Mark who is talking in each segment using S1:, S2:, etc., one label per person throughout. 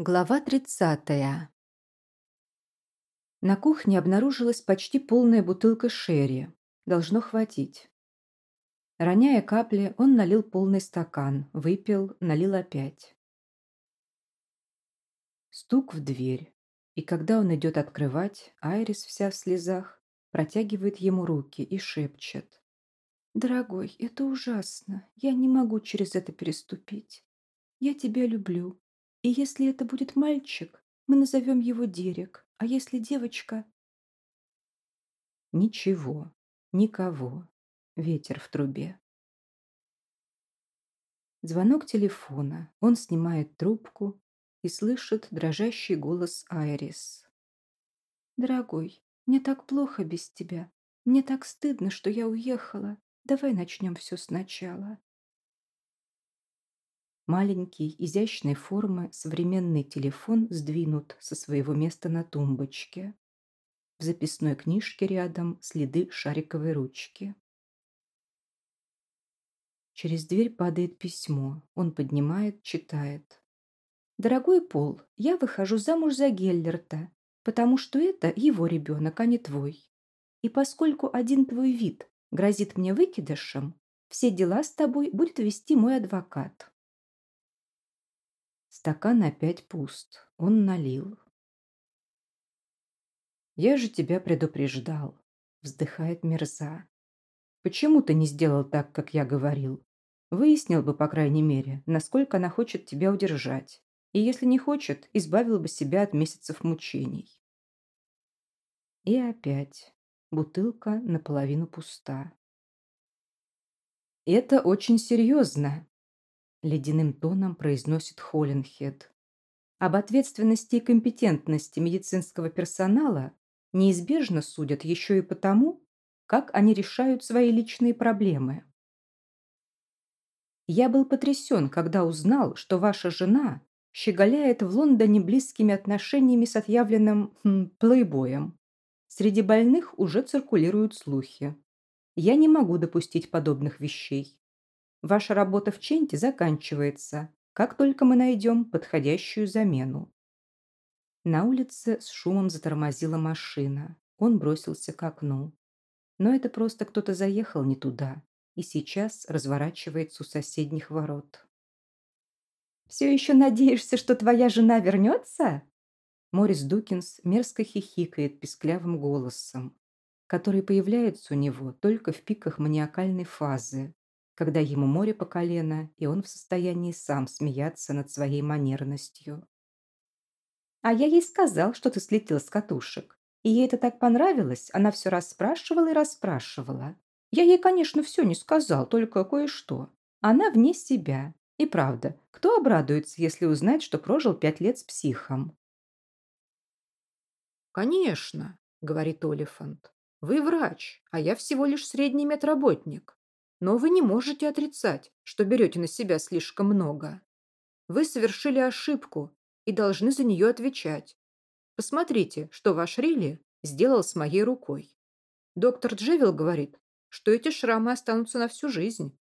S1: Глава 30. На кухне обнаружилась почти полная бутылка шерри. Должно хватить. Роняя капли, он налил полный стакан, выпил, налил опять. Стук в дверь. И когда он идет открывать, Айрис вся в слезах протягивает ему руки и шепчет. «Дорогой, это ужасно. Я не могу через это переступить. Я тебя люблю. И если это будет мальчик, мы назовем его Дерек, а если девочка... Ничего, никого. Ветер в трубе. Звонок телефона. Он снимает трубку и слышит дрожащий голос Айрис. «Дорогой, мне так плохо без тебя. Мне так стыдно, что я уехала. Давай начнем все сначала». Маленький, изящной формы современный телефон сдвинут со своего места на тумбочке. В записной книжке рядом следы шариковой ручки. Через дверь падает письмо. Он поднимает, читает. «Дорогой Пол, я выхожу замуж за Геллерта, потому что это его ребенок, а не твой. И поскольку один твой вид грозит мне выкидышем, все дела с тобой будет вести мой адвокат. Стакан опять пуст. Он налил. «Я же тебя предупреждал», — вздыхает Мерза. «Почему ты не сделал так, как я говорил? Выяснил бы, по крайней мере, насколько она хочет тебя удержать. И если не хочет, избавил бы себя от месяцев мучений». И опять. Бутылка наполовину пуста. «Это очень серьезно», ледяным тоном произносит Холленхед. Об ответственности и компетентности медицинского персонала неизбежно судят еще и потому, как они решают свои личные проблемы. Я был потрясен, когда узнал, что ваша жена щеголяет в Лондоне близкими отношениями с отъявленным хм, плейбоем. Среди больных уже циркулируют слухи. Я не могу допустить подобных вещей. Ваша работа в Ченте заканчивается, как только мы найдем подходящую замену. На улице с шумом затормозила машина. Он бросился к окну. Но это просто кто-то заехал не туда и сейчас разворачивается у соседних ворот. «Все еще надеешься, что твоя жена вернется?» Морис Дукинс мерзко хихикает писклявым голосом, который появляется у него только в пиках маниакальной фазы, когда ему море по колено, и он в состоянии сам смеяться над своей манерностью. «А я ей сказал, что ты слетел с катушек. И ей это так понравилось, она все расспрашивала и расспрашивала. Я ей, конечно, все не сказал, только кое-что. Она вне себя. И правда, кто обрадуется, если узнает, что прожил пять лет с психом?»
S2: «Конечно», — говорит Олифант. «Вы врач, а я всего лишь средний медработник. Но вы не можете отрицать, что берете на себя слишком много. Вы совершили ошибку и должны за нее отвечать. Посмотрите, что ваш Рилли сделал с моей рукой. Доктор Джевил говорит, что эти шрамы останутся на всю жизнь.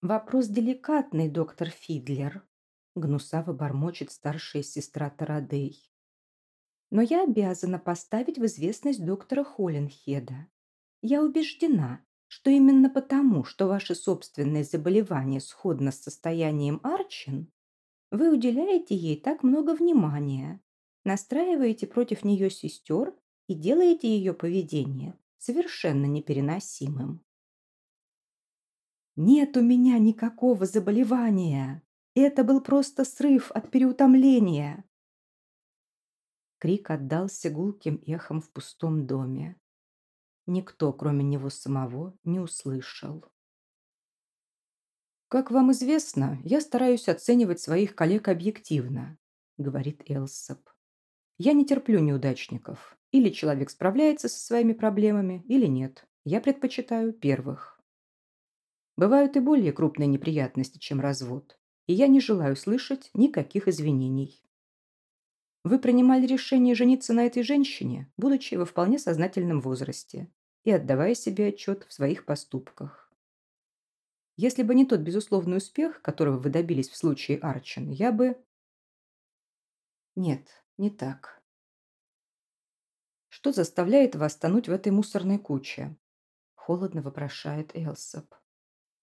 S1: Вопрос деликатный, доктор Фидлер. Гнусаво бормочет старшая сестра Тарадей. Но я обязана поставить в известность доктора Холленхеда. Я убеждена, что именно потому, что ваше собственное заболевание сходно с состоянием Арчин, вы уделяете ей так много внимания, настраиваете против нее сестер и делаете ее поведение совершенно непереносимым. «Нет у меня никакого заболевания. Это был просто срыв от переутомления». Крик отдался гулким эхом в пустом доме никто, кроме него самого, не услышал.
S2: «Как вам известно, я стараюсь оценивать своих коллег объективно», — говорит Элсоп. «Я не терплю неудачников. Или человек справляется со своими проблемами, или нет. Я предпочитаю первых. Бывают и более крупные неприятности, чем развод, и я не желаю слышать никаких извинений. Вы принимали решение жениться на этой женщине, будучи во вполне сознательном возрасте и отдавая себе отчет в своих поступках. Если бы не тот безусловный успех, которого вы добились в случае Арчин, я бы...
S1: Нет, не так. Что заставляет вас тонуть в этой мусорной куче? Холодно вопрошает Элсоп.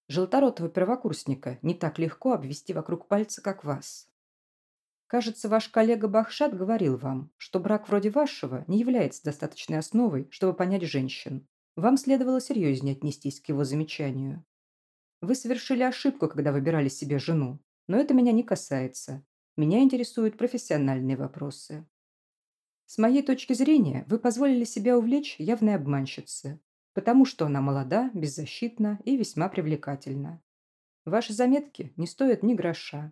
S1: Желторотого первокурсника не так легко обвести вокруг пальца, как вас. Кажется, ваш коллега Бахшат говорил вам, что брак вроде вашего не является достаточной основой, чтобы понять женщин. Вам следовало серьезнее отнестись к его замечанию. Вы совершили ошибку, когда выбирали себе жену, но это меня не касается. Меня интересуют профессиональные вопросы. С моей точки зрения, вы позволили себя увлечь явной обманщице, потому что она молода, беззащитна и весьма привлекательна. Ваши заметки не стоят ни гроша.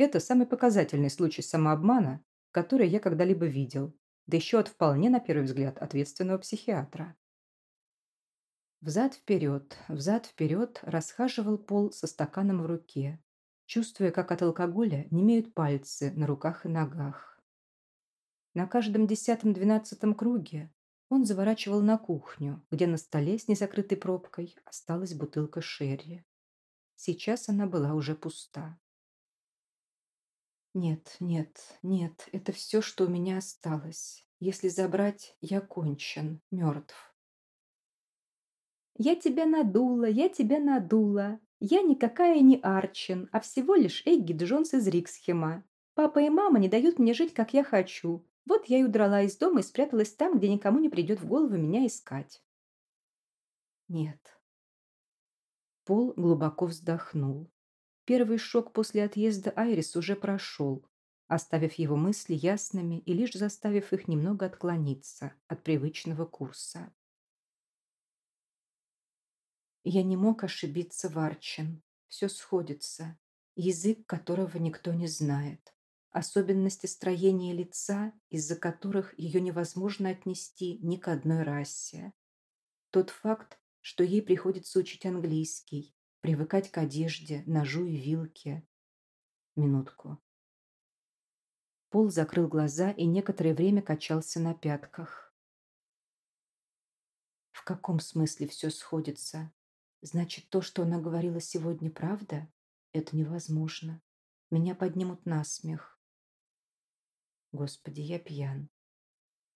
S1: Это самый показательный случай самообмана, который я когда-либо видел, да еще от вполне, на первый взгляд, ответственного психиатра. Взад-вперед, взад-вперед расхаживал Пол со стаканом в руке, чувствуя, как от алкоголя немеют пальцы на руках и ногах. На каждом десятом-двенадцатом круге он заворачивал на кухню, где на столе с незакрытой пробкой осталась бутылка шерри. Сейчас она была уже пуста. Нет, нет, нет, это все, что у меня осталось. Если забрать, я кончен, мертв.
S2: Я тебя надула, я тебя надула. Я никакая не Арчин, а всего лишь Эгги Джонс из Риксхема. Папа и мама не дают мне жить, как я хочу. Вот я и удрала из дома и спряталась там, где никому не придет в голову меня искать.
S1: Нет. Пол глубоко вздохнул. Первый шок после отъезда Айрис уже прошел, оставив его мысли ясными и лишь заставив их немного отклониться от привычного курса. Я не мог ошибиться, Варчин. Все сходится. Язык, которого никто не знает особенности строения лица, из-за которых ее невозможно отнести ни к одной расе. Тот факт, что ей приходится учить английский, привыкать к одежде, ножу и вилке. Минутку. Пол закрыл глаза и некоторое время качался на пятках. В каком смысле все сходится? Значит, то, что она говорила сегодня, правда? Это невозможно. Меня поднимут на смех. Господи, я пьян.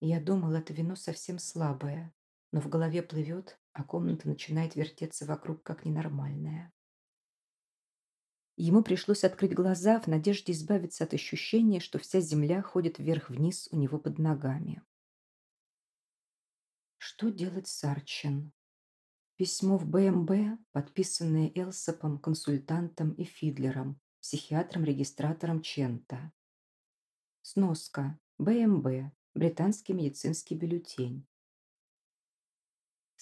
S1: Я думал, это вино совсем слабое, но в голове плывет, а комната начинает вертеться вокруг как ненормальная. Ему пришлось открыть глаза в надежде избавиться от ощущения, что вся земля ходит вверх-вниз у него под ногами. Что делать с Арчин? Письмо в БМБ, подписанное Элсопом, консультантом и Фидлером, психиатром-регистратором Чента. Сноска. БМБ. Британский медицинский бюллетень.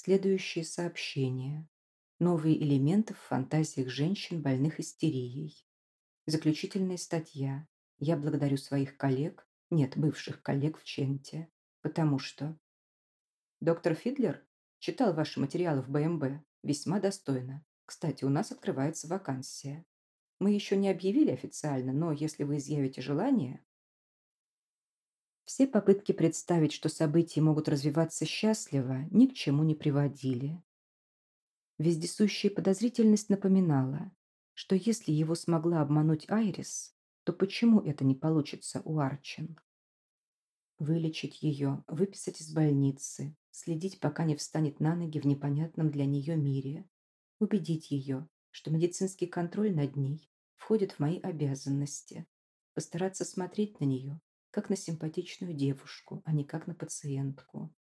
S1: Следующее сообщение. Новые элементы в фантазиях женщин, больных истерией. Заключительная статья. Я благодарю своих коллег, нет, бывших коллег в Ченте, потому что... Доктор Фидлер читал ваши материалы в БМБ. Весьма достойно. Кстати, у нас открывается вакансия. Мы еще не объявили официально, но если вы изъявите желание, все попытки представить, что события могут развиваться счастливо, ни к чему не приводили. Вездесущая подозрительность напоминала, что если его смогла обмануть Айрис, то почему это не получится у Арчин? Вылечить ее, выписать из больницы, следить, пока не встанет на ноги в непонятном для нее мире, убедить ее, что медицинский контроль над ней входит в мои обязанности, постараться смотреть на нее как на симпатичную девушку, а не как на пациентку.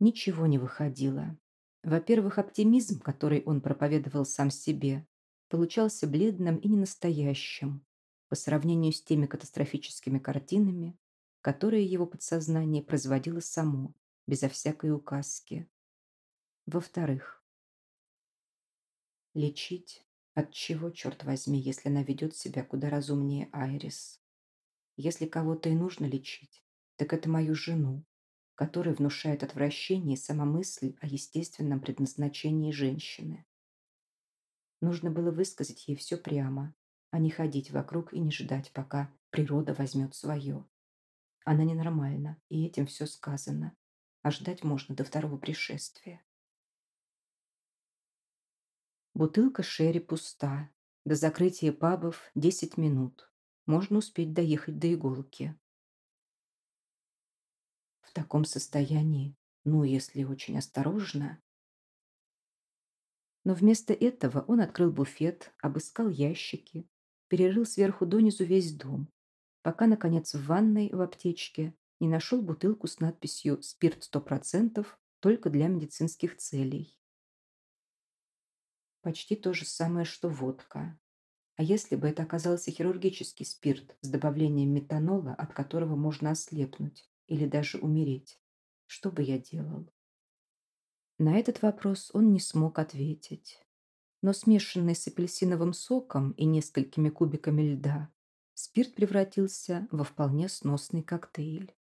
S1: Ничего не выходило. Во-первых, оптимизм, который он проповедовал сам себе, получался бледным и ненастоящим по сравнению с теми катастрофическими картинами, которые его подсознание производило само, безо всякой указки. Во-вторых, лечить от чего, черт возьми, если она ведет себя куда разумнее Айрис? Если кого-то и нужно лечить, так это мою жену, которая внушает отвращение и сама мысль о естественном предназначении женщины. Нужно было высказать ей все прямо, а не ходить вокруг и не ждать, пока природа возьмет свое. Она ненормальна, и этим все сказано, а ждать можно до второго пришествия. Бутылка Шерри пуста. До закрытия пабов 10 минут. Можно успеть доехать до иголки. В таком состоянии, ну, если очень осторожно... Но вместо этого он открыл буфет, обыскал ящики, перерыл сверху донизу весь дом, пока, наконец, в ванной в аптечке не нашел бутылку с надписью «Спирт 100%, только для медицинских целей». Почти то же самое, что водка. А если бы это оказался хирургический спирт с добавлением метанола, от которого можно ослепнуть или даже умереть, что бы я делал? На этот вопрос он не смог ответить. Но смешанный с апельсиновым соком и несколькими кубиками льда, спирт превратился во вполне сносный коктейль.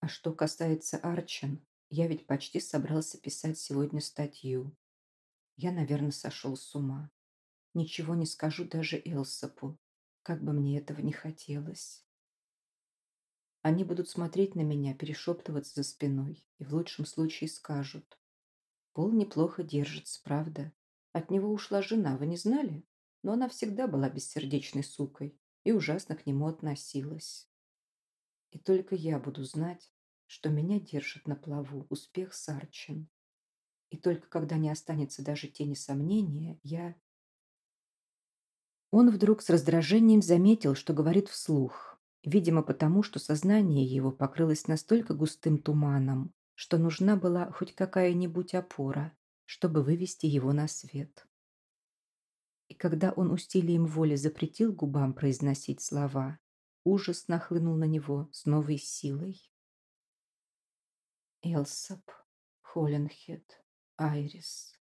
S1: А что касается Арчин, я ведь почти собрался писать сегодня статью. Я, наверное, сошел с ума. Ничего не скажу даже Элсапу, как бы мне этого не хотелось. Они будут смотреть на меня, перешептываться за спиной и в лучшем случае скажут. Пол неплохо держится, правда? От него ушла жена, вы не знали? Но она всегда была бессердечной сукой и ужасно к нему относилась. И только я буду знать, что меня держит на плаву успех Сарчин. И только когда не останется даже тени сомнения, я... Он вдруг с раздражением заметил, что говорит вслух, видимо потому, что сознание его покрылось настолько густым туманом, что нужна была хоть какая-нибудь опора, чтобы вывести его на свет. И когда он усилием воли запретил губам произносить слова, ужас нахлынул на него с новой силой. Элсап, Холленхед, Айрис.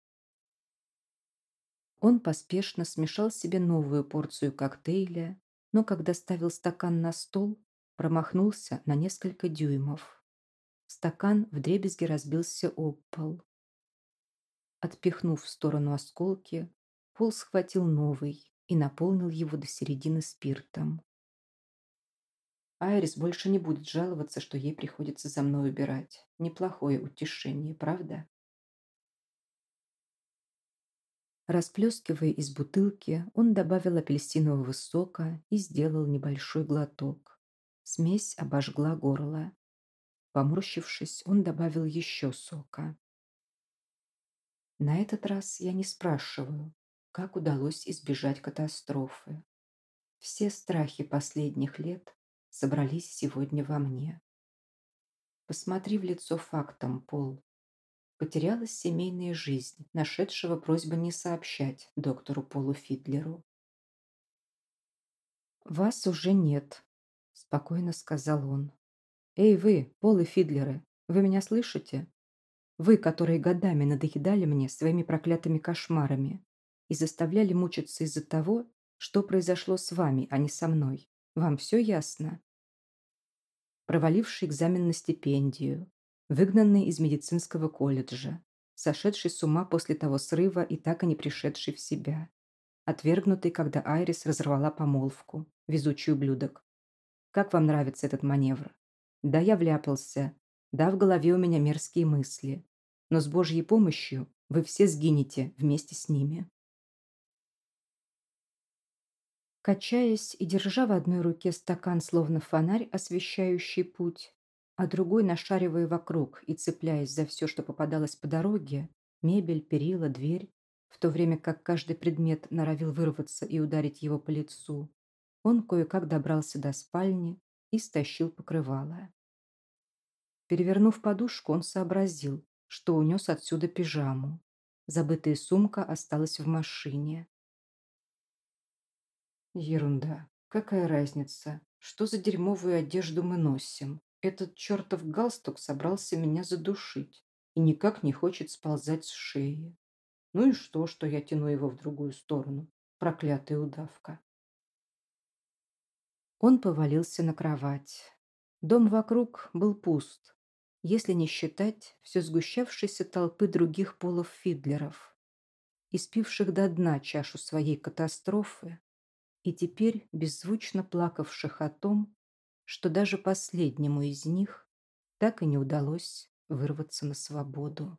S1: Он поспешно смешал себе новую порцию коктейля, но когда ставил стакан на стол, промахнулся на несколько дюймов. Стакан вдребезги разбился об пол. Отпихнув в сторону осколки, Пол схватил новый и наполнил его до середины спиртом. Айрис больше не будет жаловаться, что ей приходится за мной убирать. Неплохое утешение, правда? Расплескивая из бутылки, он добавил апельсинового сока и сделал небольшой глоток. Смесь обожгла горло. Поморщившись, он добавил еще сока. На этот раз я не спрашиваю, как удалось избежать катастрофы. Все страхи последних лет собрались сегодня во мне. Посмотри в лицо фактом, Пол. Потерялась семейная жизнь, нашедшего просьбу не сообщать доктору Полу Фидлеру. «Вас уже нет», – спокойно сказал он. «Эй вы, Пол и Фидлеры, вы меня слышите? Вы, которые годами надоедали мне своими проклятыми кошмарами и заставляли мучиться из-за того, что произошло с вами, а не со мной. Вам все ясно?» Проваливший экзамен на стипендию, выгнанный из медицинского колледжа, сошедший с ума после того срыва и так и не пришедший в себя, отвергнутый, когда Айрис разорвала помолвку, везучий ублюдок. Как вам нравится этот маневр? Да, я вляпался. Да, в голове у меня мерзкие мысли. Но с Божьей помощью вы все сгинете вместе с ними. Качаясь и держа в одной руке стакан, словно фонарь, освещающий путь, а другой нашаривая вокруг и цепляясь за все, что попадалось по дороге, мебель, перила, дверь, в то время как каждый предмет норовил вырваться и ударить его по лицу, он кое-как добрался до спальни и стащил покрывало. Перевернув подушку, он сообразил, что унес отсюда пижаму. Забытая сумка осталась в машине. Ерунда. Какая разница, что за дерьмовую одежду мы носим? Этот чертов галстук собрался меня задушить и никак не хочет сползать с шеи. Ну и что, что я тяну его в другую сторону? Проклятая удавка. Он повалился на кровать. Дом вокруг был пуст, если не считать все сгущавшейся толпы других полов Фидлеров, испивших до дна чашу своей катастрофы и теперь беззвучно плакавших о том, что даже последнему из них так и не удалось вырваться на свободу.